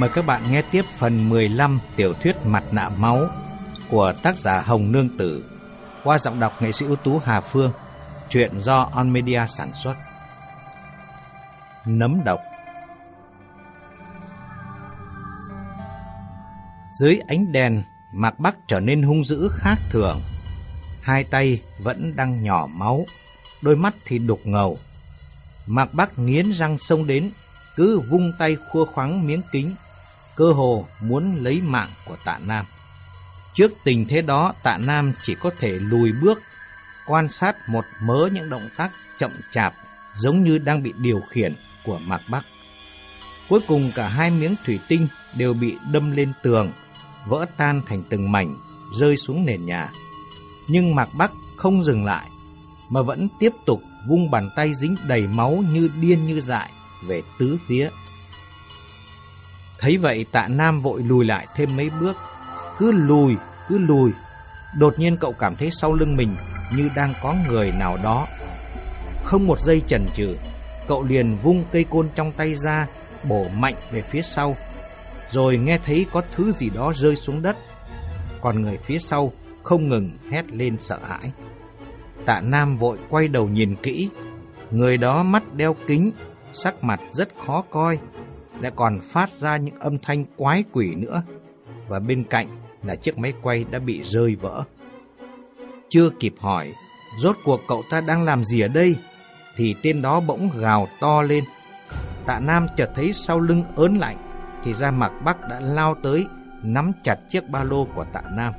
mời các bạn nghe tiếp phần 15 tiểu thuyết Mặt nạ máu của tác giả Hồng Nương Tử qua giọng đọc nghệ sĩ ưu tú Hà Phương, truyện do On Media sản xuất. Nấm độc Dưới ánh đèn, Mạc Bắc trở nên hung dữ khác thường. Hai tay vẫn đang nhỏ máu, đôi mắt thì đục ngầu. Mạc Bắc nghiến răng xông đến, cứ vung tay khua khoáng miếng kính, cơ hồ muốn lấy mạng của tạ Nam. Trước tình thế đó, tạ Nam chỉ có thể lùi bước, quan sát một mớ những động tác chậm chạp, giống như đang bị điều khiển của Mạc Bắc. Cuối cùng cả hai miếng thủy tinh đều bị đâm lên tường, vỡ tan thành từng mảnh, rơi xuống nền nhà. Nhưng Mạc Bắc không dừng lại, mà vẫn tiếp tục vung bàn tay dính đầy máu như điên như dại về tứ phía. Thấy vậy tạ Nam vội lùi lại thêm mấy bước, cứ lùi, cứ lùi. Đột nhiên cậu cảm thấy sau lưng mình như đang có người nào đó. Không một giây chần chừ, cậu liền vung cây côn trong tay ra, bổ mạnh về phía sau. Rồi nghe thấy có thứ gì đó rơi xuống đất. Còn người phía sau không ngừng hét lên sợ hãi. Tạ Nam vội quay đầu nhìn kỹ. Người đó mắt đeo kính, sắc mặt rất khó coi, lại còn phát ra những âm thanh quái quỷ nữa. Và bên cạnh là chiếc máy quay đã bị rơi vỡ. Chưa kịp hỏi, rốt cuộc cậu ta đang làm gì ở đây? Thì tên đó bỗng gào to lên. Tạ Nam chợt thấy sau lưng ớn lạnh, thì ra Mạc Bắc đã lao tới, nắm chặt chiếc ba lô của Tạ Nam.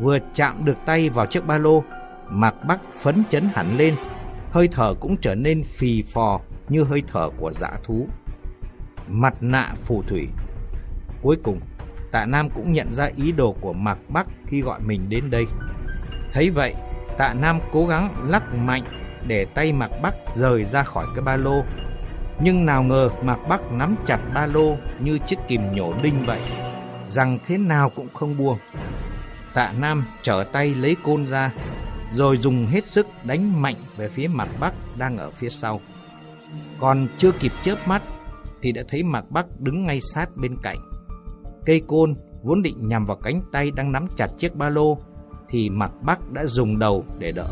Vừa chạm được tay vào chiếc ba lô, Mạc Bắc phấn chấn hẳn lên, hơi thở cũng trở nên phì phò như hơi thở của dã thú. Mặt nạ phù thủy Cuối cùng, Tạ Nam cũng nhận ra ý đồ của Mạc Bắc khi gọi mình đến đây. Thấy vậy, Tạ Nam cố gắng lắc mạnh để tay Mạc Bắc rời ra khỏi cái ba lô. Nhưng nào ngờ Mạc Bắc nắm chặt ba lô như chiếc kìm nhổ đinh vậy, rằng thế nào cũng không buông. Tạ Nam trở tay lấy côn ra, rồi dùng hết sức đánh mạnh về phía Mạc Bắc đang ở phía sau. Còn chưa kịp chớp mắt thì đã thấy Mạc Bắc đứng ngay sát bên cạnh. Cây côn vốn định nhằm vào cánh tay đang nắm chặt chiếc ba lô thì Mạc Bắc đã dùng đầu để đỡ.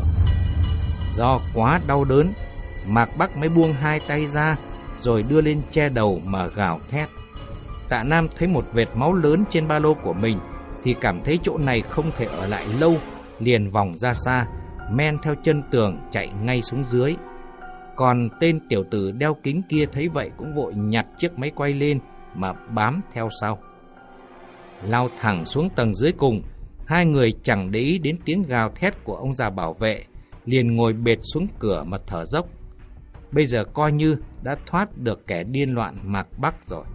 Do quá đau đớn, Mạc Bắc mới buông hai tay ra rồi đưa lên che đầu mà gào thét. Tạ Nam thấy một vệt máu lớn trên ba lô của mình thì cảm thấy chỗ này không thể ở lại lâu, liền vòng ra xa, men theo chân tường chạy ngay xuống dưới. Còn tên tiểu tử đeo kính kia thấy vậy cũng vội nhặt chiếc máy quay lên mà bám theo sau. Lao thẳng xuống tầng dưới cùng, hai người chẳng để ý đến tiếng gào thét của ông già bảo vệ, liền ngồi bệt xuống cửa mà thở dốc. Bây giờ coi như đã thoát được kẻ điên loạn mạc bắc rồi.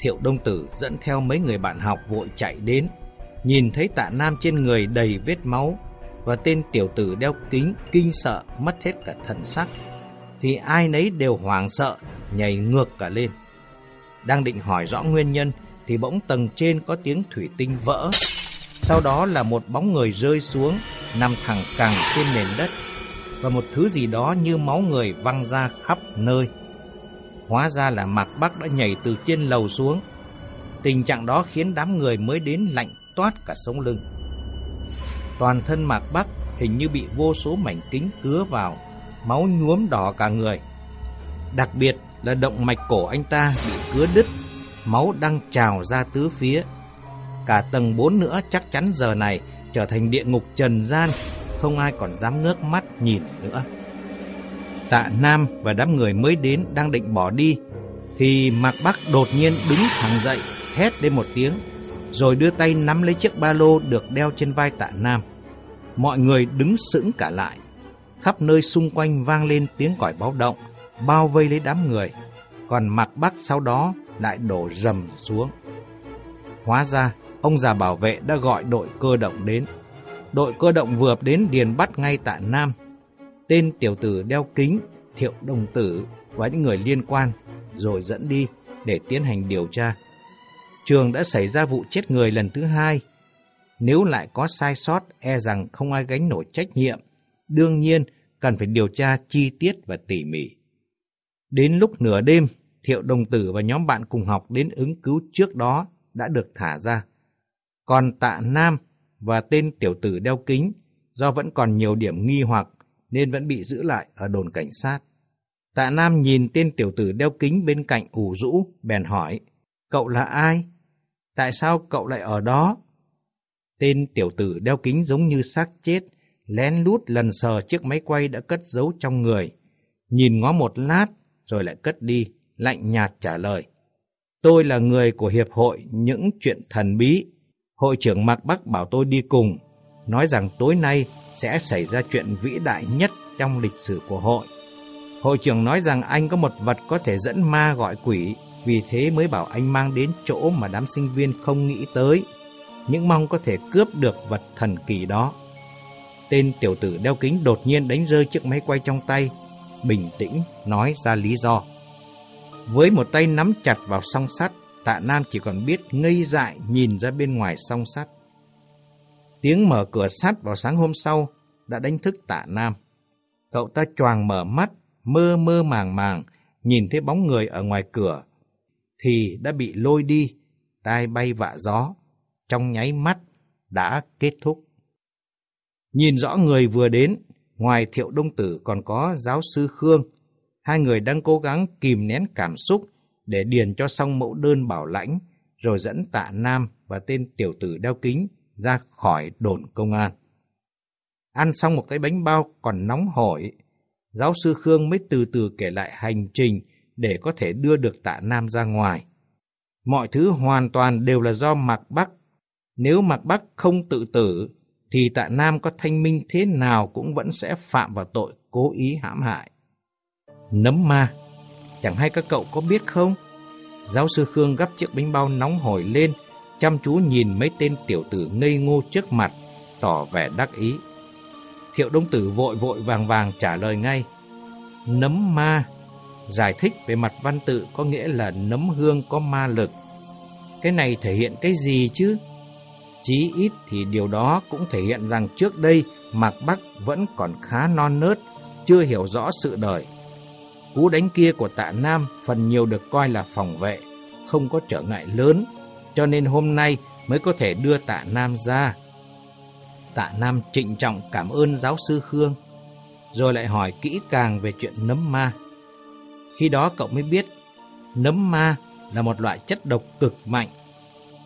Thiệu Đông Tử dẫn theo mấy người bạn học vội chạy đến, nhìn thấy tạ nam trên người đầy vết máu, và tên tiểu tử đeo kính kinh sợ mất hết cả thần sắc, thì ai nấy đều hoảng sợ, nhảy ngược cả lên. Đang định hỏi rõ nguyên nhân, thì bỗng tầng trên có tiếng thủy tinh vỡ. Sau đó là một bóng người rơi xuống, nằm thẳng cẳng trên nền đất, và một thứ gì đó như máu người văng ra khắp nơi. Hóa ra là Mạc Bắc đã nhảy từ trên lầu xuống. Tình trạng đó khiến đám người mới đến lạnh toát cả sống lưng. Toàn thân Mạc Bắc hình như bị vô số mảnh kính cứa vào, máu nhuốm đỏ cả người. Đặc biệt là động mạch cổ anh ta bị cứa đứt, máu đang trào ra tứ phía. Cả tầng 4 nữa chắc chắn giờ này trở thành địa ngục trần gian, không ai còn dám ngước mắt nhìn nữa. Tạ Nam và đám người mới đến đang định bỏ đi, thì Mạc Bắc đột nhiên đứng thẳng dậy, hét lên một tiếng, rồi đưa tay nắm lấy chiếc ba lô được đeo trên vai tạ Nam. Mọi người đứng sững cả lại. Khắp nơi xung quanh vang lên tiếng còi báo động, bao vây lấy đám người. Còn mặt Bắc sau đó lại đổ rầm xuống. Hóa ra, ông già bảo vệ đã gọi đội cơ động đến. Đội cơ động vừa đến điền bắt ngay tạ Nam. Tên tiểu tử đeo kính, thiệu đồng tử và những người liên quan, rồi dẫn đi để tiến hành điều tra trường đã xảy ra vụ chết người lần thứ hai. Nếu lại có sai sót, e rằng không ai gánh nổi trách nhiệm. Đương nhiên, cần phải điều tra chi tiết và tỉ mỉ. Đến lúc nửa đêm, Thiệu Đồng Tử và nhóm bạn cùng học đến ứng cứu trước đó đã được thả ra. Còn Tạ Nam và tên tiểu tử đeo kính do vẫn còn nhiều điểm nghi hoặc nên vẫn bị giữ lại ở đồn cảnh sát. Tạ Nam nhìn tên tiểu tử đeo kính bên cạnh ủ rũ, bèn hỏi, cậu là ai? Tại sao cậu lại ở đó? Tên tiểu tử đeo kính giống như xác chết, lén lút lần sờ chiếc máy quay đã cất giấu trong người. Nhìn ngó một lát, rồi lại cất đi, lạnh nhạt trả lời. Tôi là người của Hiệp hội những chuyện thần bí. Hội trưởng Mạc Bắc bảo tôi đi cùng, nói rằng tối nay sẽ xảy ra chuyện vĩ đại nhất trong lịch sử của hội. Hội trưởng nói rằng anh có một vật có thể dẫn ma gọi quỷ, vì thế mới bảo anh mang đến chỗ mà đám sinh viên không nghĩ tới, những mong có thể cướp được vật thần kỳ đó. Tên tiểu tử đeo kính đột nhiên đánh rơi chiếc máy quay trong tay, bình tĩnh nói ra lý do. Với một tay nắm chặt vào song sắt, tạ Nam chỉ còn biết ngây dại nhìn ra bên ngoài song sắt. Tiếng mở cửa sắt vào sáng hôm sau đã đánh thức tạ Nam. Cậu ta choàng mở mắt, mơ mơ màng màng, nhìn thấy bóng người ở ngoài cửa, thì đã bị lôi đi, tai bay vạ gió, trong nháy mắt đã kết thúc. Nhìn rõ người vừa đến, ngoài thiệu đông tử còn có giáo sư Khương. Hai người đang cố gắng kìm nén cảm xúc để điền cho xong mẫu đơn bảo lãnh, rồi dẫn tạ Nam và tên tiểu tử đeo kính ra khỏi đồn công an. Ăn xong một cái bánh bao còn nóng hổi, giáo sư Khương mới từ từ kể lại hành trình để có thể đưa được tạ Nam ra ngoài. Mọi thứ hoàn toàn đều là do Mạc Bắc. Nếu Mạc Bắc không tự tử, thì tạ Nam có thanh minh thế nào cũng vẫn sẽ phạm vào tội cố ý hãm hại. Nấm ma, chẳng hay các cậu có biết không? Giáo sư Khương gấp chiếc bánh bao nóng hổi lên, chăm chú nhìn mấy tên tiểu tử ngây ngô trước mặt, tỏ vẻ đắc ý. Thiệu Đông Tử vội vội vàng vàng trả lời ngay. Nấm ma, giải thích về mặt văn tự có nghĩa là nấm hương có ma lực. Cái này thể hiện cái gì chứ? Chí ít thì điều đó cũng thể hiện rằng trước đây Mạc Bắc vẫn còn khá non nớt, chưa hiểu rõ sự đời. Cú đánh kia của tạ Nam phần nhiều được coi là phòng vệ, không có trở ngại lớn, cho nên hôm nay mới có thể đưa tạ Nam ra. Tạ Nam trịnh trọng cảm ơn giáo sư Khương, rồi lại hỏi kỹ càng về chuyện nấm ma. Khi đó cậu mới biết, nấm ma là một loại chất độc cực mạnh.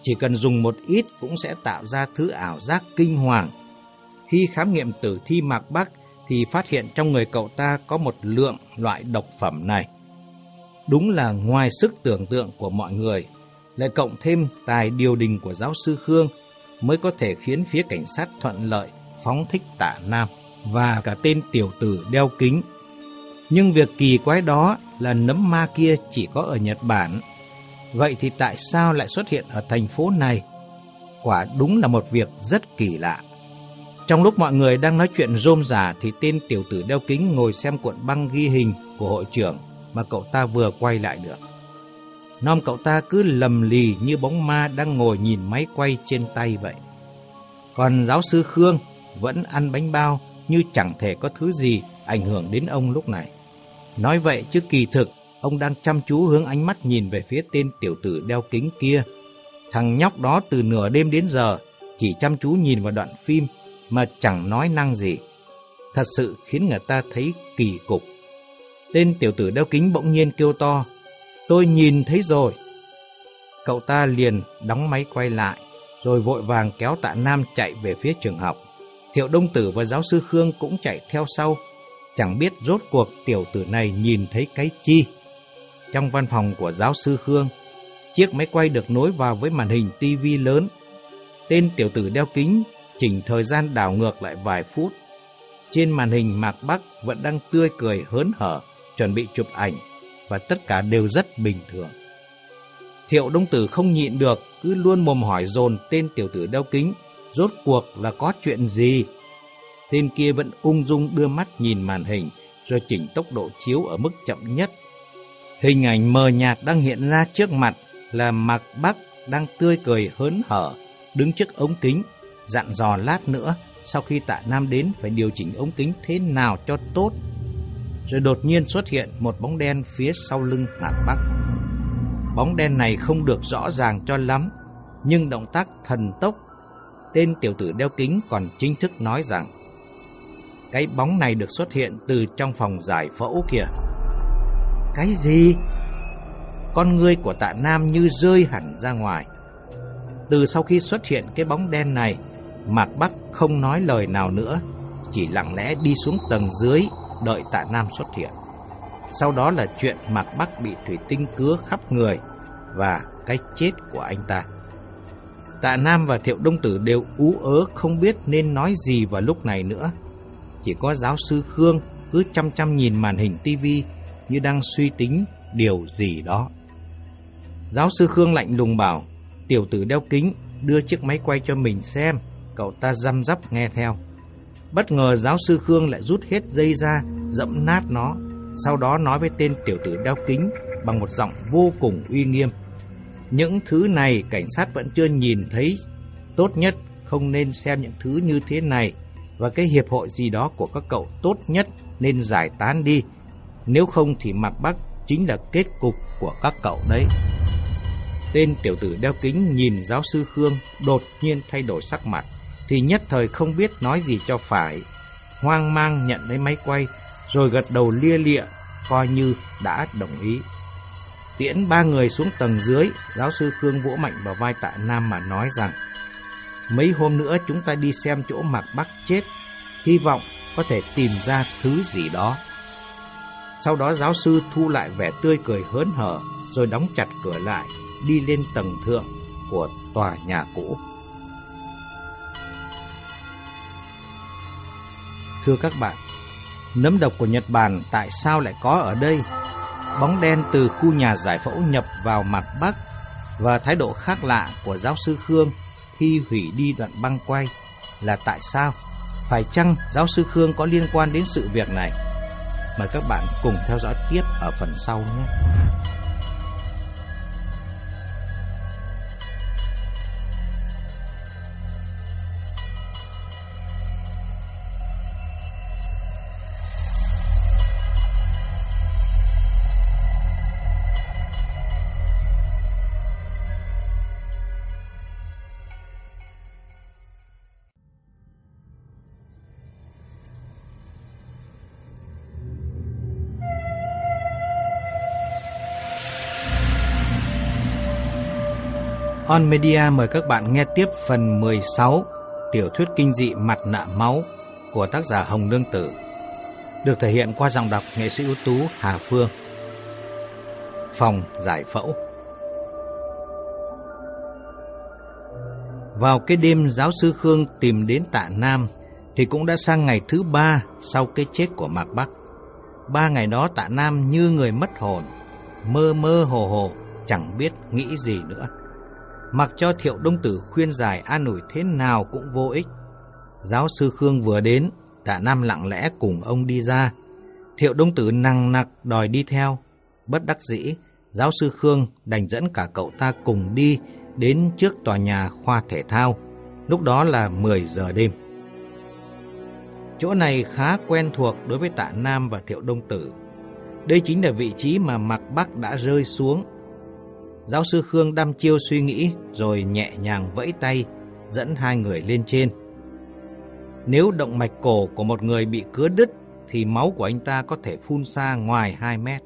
Chỉ cần dùng một ít cũng sẽ tạo ra thứ ảo giác kinh hoàng. Khi khám nghiệm tử thi Mạc Bắc thì phát hiện trong người cậu ta có một lượng loại độc phẩm này. Đúng là ngoài sức tưởng tượng của mọi người, lại cộng thêm tài điều đình của giáo sư Khương mới có thể khiến phía cảnh sát thuận lợi phóng thích tạ Nam và cả tên tiểu tử đeo kính. Nhưng việc kỳ quái đó là nấm ma kia chỉ có ở Nhật Bản. Vậy thì tại sao lại xuất hiện ở thành phố này? Quả đúng là một việc rất kỳ lạ. Trong lúc mọi người đang nói chuyện rôm rả thì tên tiểu tử đeo kính ngồi xem cuộn băng ghi hình của hội trưởng mà cậu ta vừa quay lại được. Nom cậu ta cứ lầm lì như bóng ma đang ngồi nhìn máy quay trên tay vậy. Còn giáo sư Khương vẫn ăn bánh bao như chẳng thể có thứ gì ảnh hưởng đến ông lúc này. Nói vậy chứ kỳ thực, ông đang chăm chú hướng ánh mắt nhìn về phía tên tiểu tử đeo kính kia. Thằng nhóc đó từ nửa đêm đến giờ chỉ chăm chú nhìn vào đoạn phim mà chẳng nói năng gì. Thật sự khiến người ta thấy kỳ cục. Tên tiểu tử đeo kính bỗng nhiên kêu to, tôi nhìn thấy rồi. Cậu ta liền đóng máy quay lại, rồi vội vàng kéo tạ Nam chạy về phía trường học. Thiệu Đông Tử và giáo sư Khương cũng chạy theo sau, chẳng biết rốt cuộc tiểu tử này nhìn thấy cái chi. Trong văn phòng của giáo sư Khương, chiếc máy quay được nối vào với màn hình tivi lớn. Tên tiểu tử đeo kính chỉnh thời gian đảo ngược lại vài phút. Trên màn hình Mạc Bắc vẫn đang tươi cười hớn hở, chuẩn bị chụp ảnh, và tất cả đều rất bình thường. Thiệu Đông Tử không nhịn được, cứ luôn mồm hỏi dồn tên tiểu tử đeo kính, rốt cuộc là có chuyện gì? Tên kia vẫn ung dung đưa mắt nhìn màn hình, rồi chỉnh tốc độ chiếu ở mức chậm nhất. Hình ảnh mờ nhạt đang hiện ra trước mặt là Mạc Bắc đang tươi cười hớn hở, đứng trước ống kính, dặn dò lát nữa sau khi tạ Nam đến phải điều chỉnh ống kính thế nào cho tốt. Rồi đột nhiên xuất hiện một bóng đen phía sau lưng Mạc Bắc. bóng đen này không được rõ ràng cho lắm, nhưng động tác thần tốc. Tên tiểu tử đeo kính còn chính thức nói rằng cái bóng này được xuất hiện từ trong phòng giải phẫu kìa. Cái gì? Con ngươi của tạ Nam như rơi hẳn ra ngoài. Từ sau khi xuất hiện cái bóng đen này, Mạc Bắc không nói lời nào nữa, chỉ lặng lẽ đi xuống tầng dưới đợi tạ Nam xuất hiện. Sau đó là chuyện Mạc Bắc bị thủy tinh cứa khắp người và cái chết của anh ta. Tạ Nam và Thiệu Đông Tử đều ú ớ không biết nên nói gì vào lúc này nữa. Chỉ có giáo sư Khương cứ chăm chăm nhìn màn hình tivi như đang suy tính điều gì đó. Giáo sư Khương lạnh lùng bảo, tiểu tử đeo kính đưa chiếc máy quay cho mình xem, cậu ta răm rắp nghe theo. Bất ngờ giáo sư Khương lại rút hết dây ra, dẫm nát nó, sau đó nói với tên tiểu tử đeo kính bằng một giọng vô cùng uy nghiêm. Những thứ này cảnh sát vẫn chưa nhìn thấy, tốt nhất không nên xem những thứ như thế này và cái hiệp hội gì đó của các cậu tốt nhất nên giải tán đi. Nếu không thì Mạc Bắc chính là kết cục của các cậu đấy. Tên tiểu tử đeo kính nhìn giáo sư Khương đột nhiên thay đổi sắc mặt, thì nhất thời không biết nói gì cho phải. Hoang mang nhận lấy máy quay, rồi gật đầu lia lịa, coi như đã đồng ý. Tiễn ba người xuống tầng dưới, giáo sư Khương vỗ mạnh vào vai tạ Nam mà nói rằng Mấy hôm nữa chúng ta đi xem chỗ Mạc Bắc chết, hy vọng có thể tìm ra thứ gì đó. Sau đó giáo sư thu lại vẻ tươi cười hớn hở, rồi đóng chặt cửa lại, đi lên tầng thượng của tòa nhà cũ. Thưa các bạn, nấm độc của Nhật Bản tại sao lại có ở đây? Bóng đen từ khu nhà giải phẫu nhập vào mặt Bắc và thái độ khác lạ của giáo sư Khương khi hủy đi đoạn băng quay là tại sao? Phải chăng giáo sư Khương có liên quan đến sự việc này? Mời các bạn cùng theo dõi tiếp ở phần sau nhé. On Media mời các bạn nghe tiếp phần 16 tiểu thuyết kinh dị Mặt nạ máu của tác giả Hồng Nương Tử, được thể hiện qua giọng đọc nghệ sĩ ưu tú Hà Phương. Phòng giải phẫu Vào cái đêm giáo sư Khương tìm đến tạ Nam thì cũng đã sang ngày thứ ba sau cái chết của Mạc Bắc. Ba ngày đó tạ Nam như người mất hồn, mơ mơ hồ hồ, chẳng biết nghĩ gì nữa. Mặc cho thiệu đông tử khuyên giải an ủi thế nào cũng vô ích. Giáo sư Khương vừa đến, tạ Nam lặng lẽ cùng ông đi ra. Thiệu đông tử năng nặc đòi đi theo. Bất đắc dĩ, giáo sư Khương đành dẫn cả cậu ta cùng đi đến trước tòa nhà khoa thể thao. Lúc đó là 10 giờ đêm. Chỗ này khá quen thuộc đối với tạ Nam và Thiệu Đông Tử. Đây chính là vị trí mà Mạc Bắc đã rơi xuống Giáo sư Khương đăm chiêu suy nghĩ rồi nhẹ nhàng vẫy tay dẫn hai người lên trên. Nếu động mạch cổ của một người bị cứa đứt thì máu của anh ta có thể phun xa ngoài 2 mét.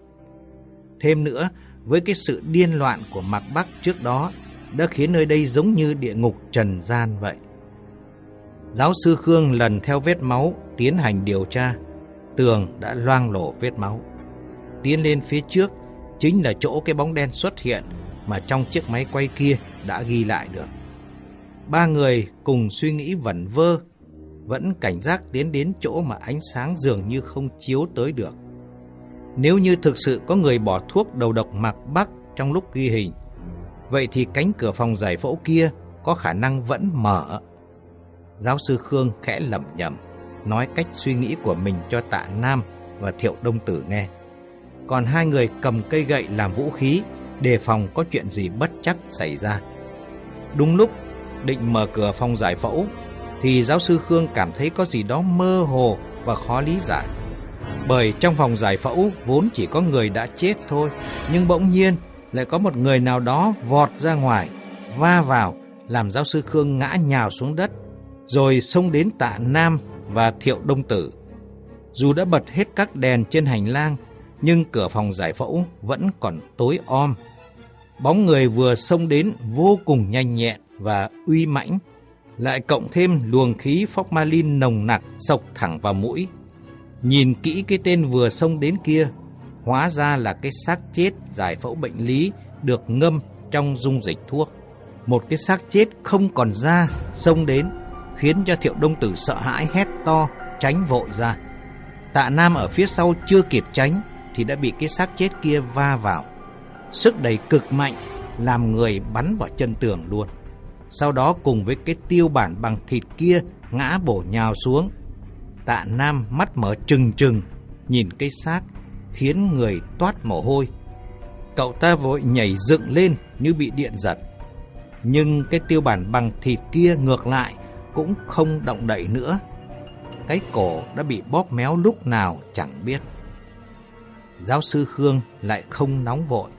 Thêm nữa, với cái sự điên loạn của Mạc Bắc trước đó đã khiến nơi đây giống như địa ngục trần gian vậy. Giáo sư Khương lần theo vết máu tiến hành điều tra, tường đã loang lổ vết máu. Tiến lên phía trước chính là chỗ cái bóng đen xuất hiện mà trong chiếc máy quay kia đã ghi lại được. Ba người cùng suy nghĩ vẩn vơ, vẫn cảnh giác tiến đến chỗ mà ánh sáng dường như không chiếu tới được. Nếu như thực sự có người bỏ thuốc đầu độc mạc bắc trong lúc ghi hình, vậy thì cánh cửa phòng giải phẫu kia có khả năng vẫn mở. Giáo sư Khương khẽ lẩm nhẩm, nói cách suy nghĩ của mình cho tạ Nam và Thiệu Đông Tử nghe. Còn hai người cầm cây gậy làm vũ khí, đề phòng có chuyện gì bất chắc xảy ra. Đúng lúc định mở cửa phòng giải phẫu thì giáo sư Khương cảm thấy có gì đó mơ hồ và khó lý giải. Bởi trong phòng giải phẫu vốn chỉ có người đã chết thôi, nhưng bỗng nhiên lại có một người nào đó vọt ra ngoài, va vào, làm giáo sư Khương ngã nhào xuống đất, rồi xông đến tạ Nam và Thiệu Đông Tử. Dù đã bật hết các đèn trên hành lang, nhưng cửa phòng giải phẫu vẫn còn tối om. Bóng người vừa xông đến vô cùng nhanh nhẹn và uy mãnh, lại cộng thêm luồng khí formalin nồng nặc sộc thẳng vào mũi. Nhìn kỹ cái tên vừa xông đến kia, hóa ra là cái xác chết giải phẫu bệnh lý được ngâm trong dung dịch thuốc. Một cái xác chết không còn da xông đến, khiến cho Thiệu Đông Tử sợ hãi hét to, tránh vội ra. Tạ Nam ở phía sau chưa kịp tránh thì đã bị cái xác chết kia va vào. Sức đẩy cực mạnh, làm người bắn vào chân tường luôn. Sau đó cùng với cái tiêu bản bằng thịt kia ngã bổ nhào xuống. Tạ Nam mắt mở trừng trừng, nhìn cái xác khiến người toát mồ hôi. Cậu ta vội nhảy dựng lên như bị điện giật. Nhưng cái tiêu bản bằng thịt kia ngược lại cũng không động đậy nữa. Cái cổ đã bị bóp méo lúc nào chẳng biết. Giáo sư Khương lại không nóng vội.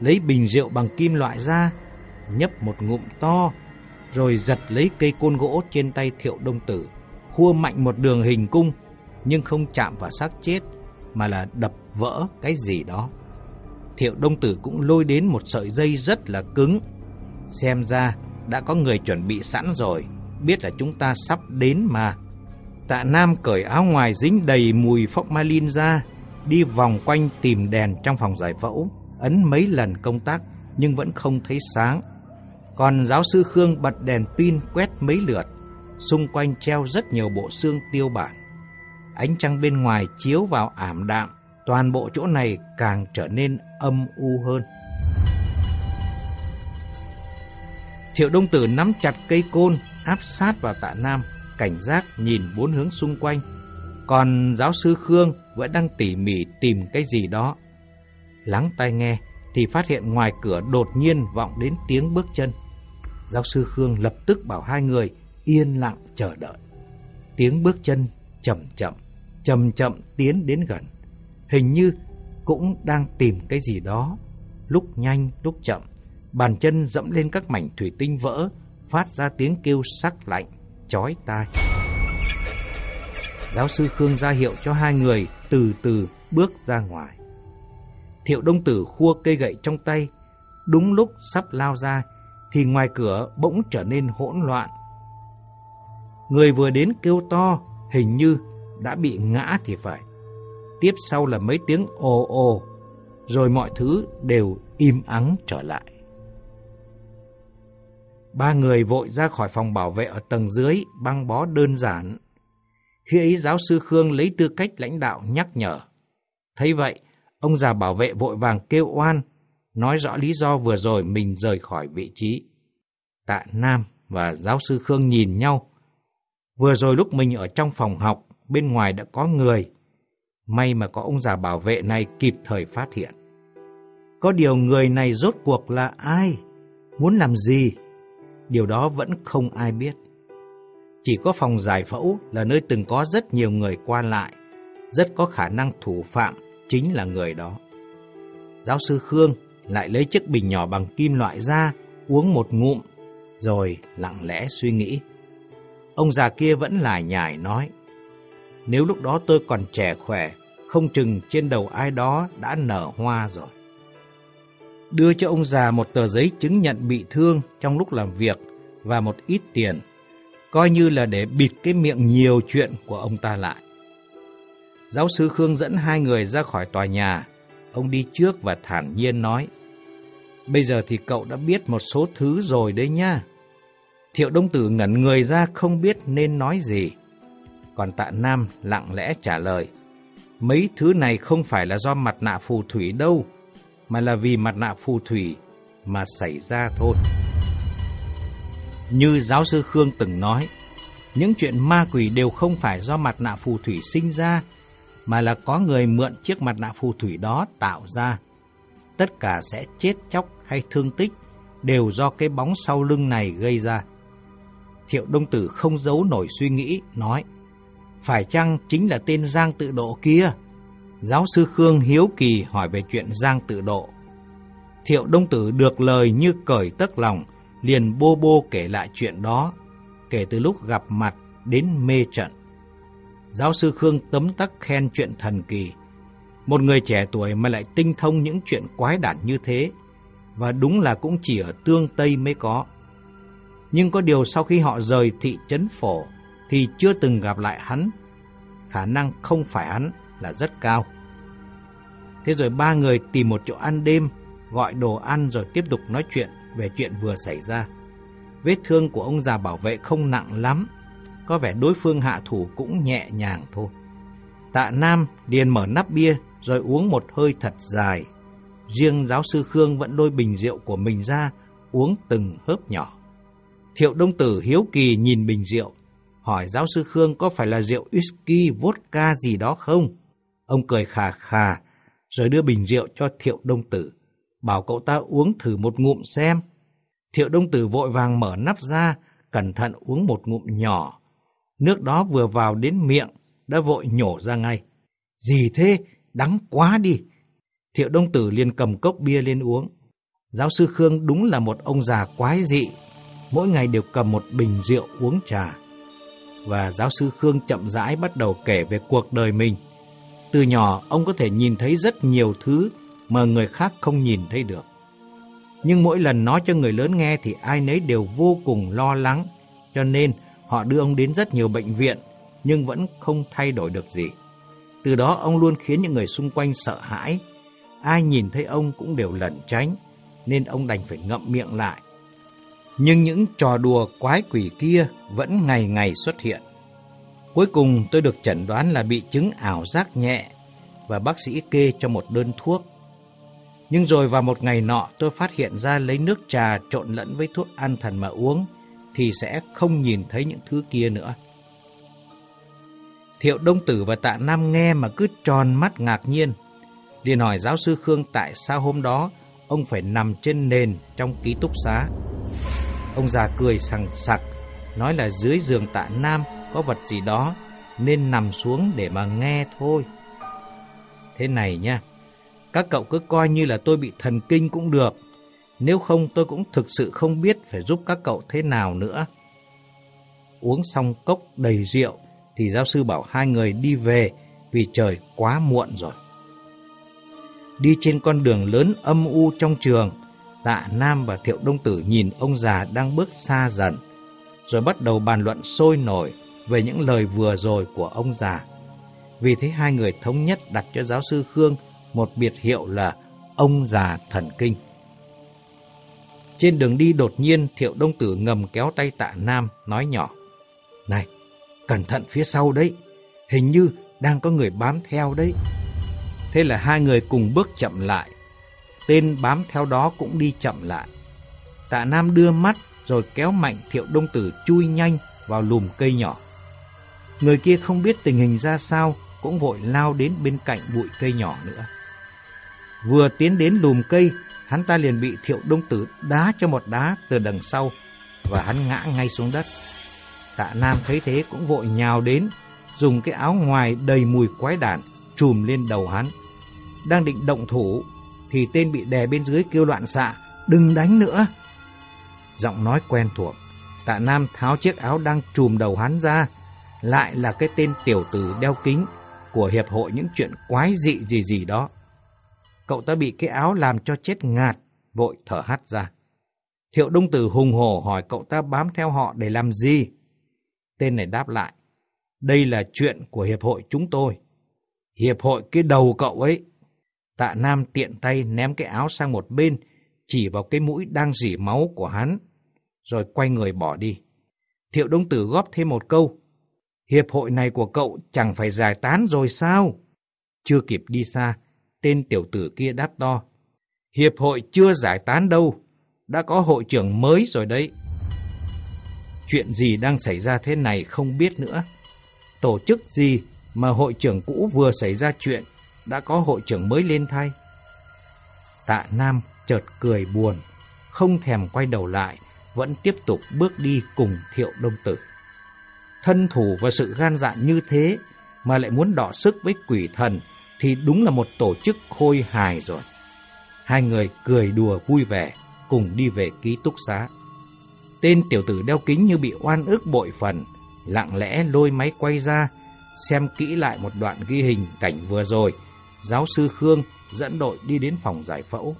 Lấy bình rượu bằng kim loại ra, nhấp một ngụm to, rồi giật lấy cây côn gỗ trên tay thiệu đông tử, khua mạnh một đường hình cung, nhưng không chạm vào xác chết, mà là đập vỡ cái gì đó. Thiệu đông tử cũng lôi đến một sợi dây rất là cứng. Xem ra đã có người chuẩn bị sẵn rồi, biết là chúng ta sắp đến mà. Tạ Nam cởi áo ngoài dính đầy mùi phong ma lin ra, đi vòng quanh tìm đèn trong phòng giải phẫu, ấn mấy lần công tắc nhưng vẫn không thấy sáng. Còn giáo sư Khương bật đèn pin quét mấy lượt, xung quanh treo rất nhiều bộ xương tiêu bản. Ánh trăng bên ngoài chiếu vào ảm đạm, toàn bộ chỗ này càng trở nên âm u hơn. Thiệu Đông Tử nắm chặt cây côn, áp sát vào tạ Nam, cảnh giác nhìn bốn hướng xung quanh. Còn giáo sư Khương vẫn đang tỉ mỉ tìm cái gì đó. Lắng tai nghe thì phát hiện ngoài cửa đột nhiên vọng đến tiếng bước chân. Giáo sư Khương lập tức bảo hai người yên lặng chờ đợi. Tiếng bước chân chậm chậm, chậm chậm tiến đến gần. Hình như cũng đang tìm cái gì đó, lúc nhanh lúc chậm. Bàn chân dẫm lên các mảnh thủy tinh vỡ, phát ra tiếng kêu sắc lạnh, chói tai. Giáo sư Khương ra hiệu cho hai người từ từ bước ra ngoài. Thiệu Đông Tử khua cây gậy trong tay, đúng lúc sắp lao ra thì ngoài cửa bỗng trở nên hỗn loạn. Người vừa đến kêu to, hình như đã bị ngã thì phải. Tiếp sau là mấy tiếng ồ ồ, rồi mọi thứ đều im ắng trở lại. Ba người vội ra khỏi phòng bảo vệ ở tầng dưới, băng bó đơn giản. Khi ấy giáo sư Khương lấy tư cách lãnh đạo nhắc nhở. Thấy vậy, ông già bảo vệ vội vàng kêu oan, nói rõ lý do vừa rồi mình rời khỏi vị trí. Tạ Nam và giáo sư Khương nhìn nhau. Vừa rồi lúc mình ở trong phòng học, bên ngoài đã có người. May mà có ông già bảo vệ này kịp thời phát hiện. Có điều người này rốt cuộc là ai? Muốn làm gì? Điều đó vẫn không ai biết. Chỉ có phòng giải phẫu là nơi từng có rất nhiều người qua lại. Rất có khả năng thủ phạm chính là người đó. Giáo sư Khương lại lấy chiếc bình nhỏ bằng kim loại ra, uống một ngụm, rồi lặng lẽ suy nghĩ. Ông già kia vẫn lải nhải nói, nếu lúc đó tôi còn trẻ khỏe, không chừng trên đầu ai đó đã nở hoa rồi. Đưa cho ông già một tờ giấy chứng nhận bị thương trong lúc làm việc và một ít tiền, coi như là để bịt cái miệng nhiều chuyện của ông ta lại. Giáo sư Khương dẫn hai người ra khỏi tòa nhà. Ông đi trước và thản nhiên nói, Bây giờ thì cậu đã biết một số thứ rồi đấy nha. Thiệu Đông Tử ngẩn người ra không biết nên nói gì. Còn tạ Nam lặng lẽ trả lời, Mấy thứ này không phải là do mặt nạ phù thủy đâu, mà là vì mặt nạ phù thủy mà xảy ra thôi. Như giáo sư Khương từng nói, những chuyện ma quỷ đều không phải do mặt nạ phù thủy sinh ra, mà là có người mượn chiếc mặt nạ phù thủy đó tạo ra. Tất cả sẽ chết chóc hay thương tích đều do cái bóng sau lưng này gây ra. Thiệu Đông Tử không giấu nổi suy nghĩ, nói, phải chăng chính là tên Giang Tự Độ kia? Giáo sư Khương hiếu kỳ hỏi về chuyện Giang Tự Độ. Thiệu Đông Tử được lời như cởi tất lòng, liền bô bô kể lại chuyện đó, kể từ lúc gặp mặt đến mê trận. Giáo sư Khương tấm tắc khen chuyện thần kỳ. Một người trẻ tuổi mà lại tinh thông những chuyện quái đản như thế, và đúng là cũng chỉ ở tương Tây mới có. Nhưng có điều sau khi họ rời thị trấn phổ, thì chưa từng gặp lại hắn. Khả năng không phải hắn là rất cao. Thế rồi ba người tìm một chỗ ăn đêm, gọi đồ ăn rồi tiếp tục nói chuyện về chuyện vừa xảy ra. Vết thương của ông già bảo vệ không nặng lắm, có vẻ đối phương hạ thủ cũng nhẹ nhàng thôi. Tạ Nam điền mở nắp bia rồi uống một hơi thật dài. Riêng giáo sư Khương vẫn đôi bình rượu của mình ra, uống từng hớp nhỏ. Thiệu Đông Tử hiếu kỳ nhìn bình rượu, hỏi giáo sư Khương có phải là rượu whisky, vodka gì đó không? Ông cười khà khà, rồi đưa bình rượu cho Thiệu Đông Tử, bảo cậu ta uống thử một ngụm xem. Thiệu Đông Tử vội vàng mở nắp ra, cẩn thận uống một ngụm nhỏ. Nước đó vừa vào đến miệng, đã vội nhổ ra ngay. Gì thế? Đắng quá đi. Thiệu Đông Tử liền cầm cốc bia lên uống. Giáo sư Khương đúng là một ông già quái dị, mỗi ngày đều cầm một bình rượu uống trà. Và giáo sư Khương chậm rãi bắt đầu kể về cuộc đời mình. Từ nhỏ, ông có thể nhìn thấy rất nhiều thứ mà người khác không nhìn thấy được. Nhưng mỗi lần nói cho người lớn nghe thì ai nấy đều vô cùng lo lắng, cho nên họ đưa ông đến rất nhiều bệnh viện, nhưng vẫn không thay đổi được gì. Từ đó ông luôn khiến những người xung quanh sợ hãi. Ai nhìn thấy ông cũng đều lẩn tránh, nên ông đành phải ngậm miệng lại. Nhưng những trò đùa quái quỷ kia vẫn ngày ngày xuất hiện. Cuối cùng tôi được chẩn đoán là bị chứng ảo giác nhẹ và bác sĩ kê cho một đơn thuốc. Nhưng rồi vào một ngày nọ tôi phát hiện ra lấy nước trà trộn lẫn với thuốc an thần mà uống thì sẽ không nhìn thấy những thứ kia nữa. Thiệu Đông Tử và Tạ Nam nghe mà cứ tròn mắt ngạc nhiên. liền hỏi giáo sư Khương tại sao hôm đó ông phải nằm trên nền trong ký túc xá. Ông già cười sằng sặc, nói là dưới giường Tạ Nam có vật gì đó nên nằm xuống để mà nghe thôi. Thế này nha, các cậu cứ coi như là tôi bị thần kinh cũng được. Nếu không tôi cũng thực sự không biết phải giúp các cậu thế nào nữa. Uống xong cốc đầy rượu thì giáo sư bảo hai người đi về vì trời quá muộn rồi. Đi trên con đường lớn âm u trong trường, Tạ Nam và Thiệu Đông Tử nhìn ông già đang bước xa dần, rồi bắt đầu bàn luận sôi nổi về những lời vừa rồi của ông già. Vì thế hai người thống nhất đặt cho giáo sư Khương một biệt hiệu là ông già thần kinh. Trên đường đi đột nhiên Thiệu Đông Tử ngầm kéo tay tạ Nam nói nhỏ. Này, cẩn thận phía sau đấy, hình như đang có người bám theo đấy. Thế là hai người cùng bước chậm lại, tên bám theo đó cũng đi chậm lại. Tạ Nam đưa mắt rồi kéo mạnh Thiệu Đông Tử chui nhanh vào lùm cây nhỏ. Người kia không biết tình hình ra sao, cũng vội lao đến bên cạnh bụi cây nhỏ nữa. Vừa tiến đến lùm cây, hắn ta liền bị Thiệu Đông Tử đá cho một đá từ đằng sau và hắn ngã ngay xuống đất. Tạ Nam thấy thế cũng vội nhào đến, dùng cái áo ngoài đầy mùi quái đản trùm lên đầu hắn. Đang định động thủ thì tên bị đè bên dưới kêu loạn xạ, đừng đánh nữa. Giọng nói quen thuộc, tạ Nam tháo chiếc áo đang trùm đầu hắn ra, lại là cái tên tiểu tử đeo kính của Hiệp hội những chuyện quái dị gì gì đó. Cậu ta bị cái áo làm cho chết ngạt, vội thở hắt ra. Thiệu Đông Tử hùng hổ hỏi cậu ta bám theo họ để làm gì? Tên này đáp lại, đây là chuyện của Hiệp hội chúng tôi. Hiệp hội cái đầu cậu ấy. Tạ Nam tiện tay ném cái áo sang một bên, chỉ vào cái mũi đang rỉ máu của hắn, rồi quay người bỏ đi. Thiệu Đông Tử góp thêm một câu, Hiệp hội này của cậu chẳng phải giải tán rồi sao? Chưa kịp đi xa, tên tiểu tử kia đáp to. Hiệp hội chưa giải tán đâu, đã có hội trưởng mới rồi đấy. Chuyện gì đang xảy ra thế này không biết nữa. Tổ chức gì mà hội trưởng cũ vừa xảy ra chuyện, đã có hội trưởng mới lên thay. Tạ Nam chợt cười buồn, không thèm quay đầu lại, vẫn tiếp tục bước đi cùng Thiệu Đông Tử. Thân thủ và sự gan dạ như thế mà lại muốn đọ sức với quỷ thần thì đúng là một tổ chức khôi hài rồi. Hai người cười đùa vui vẻ, cùng đi về ký túc xá. Tên tiểu tử đeo kính như bị oan ức bội phần, lặng lẽ lôi máy quay ra, xem kỹ lại một đoạn ghi hình cảnh vừa rồi. Giáo sư Khương dẫn đội đi đến phòng giải phẫu.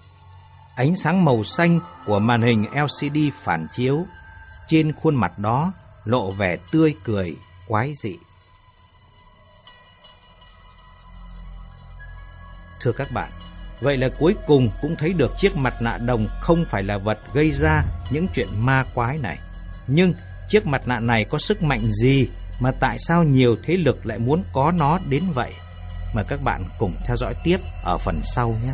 Ánh sáng màu xanh của màn hình LCD phản chiếu, trên khuôn mặt đó lộ vẻ tươi cười, quái dị. Thưa các bạn, vậy là cuối cùng cũng thấy được chiếc mặt nạ đồng không phải là vật gây ra những chuyện ma quái này. Nhưng chiếc mặt nạ này có sức mạnh gì mà tại sao nhiều thế lực lại muốn có nó đến vậy? Mời các bạn cùng theo dõi tiếp ở phần sau nhé.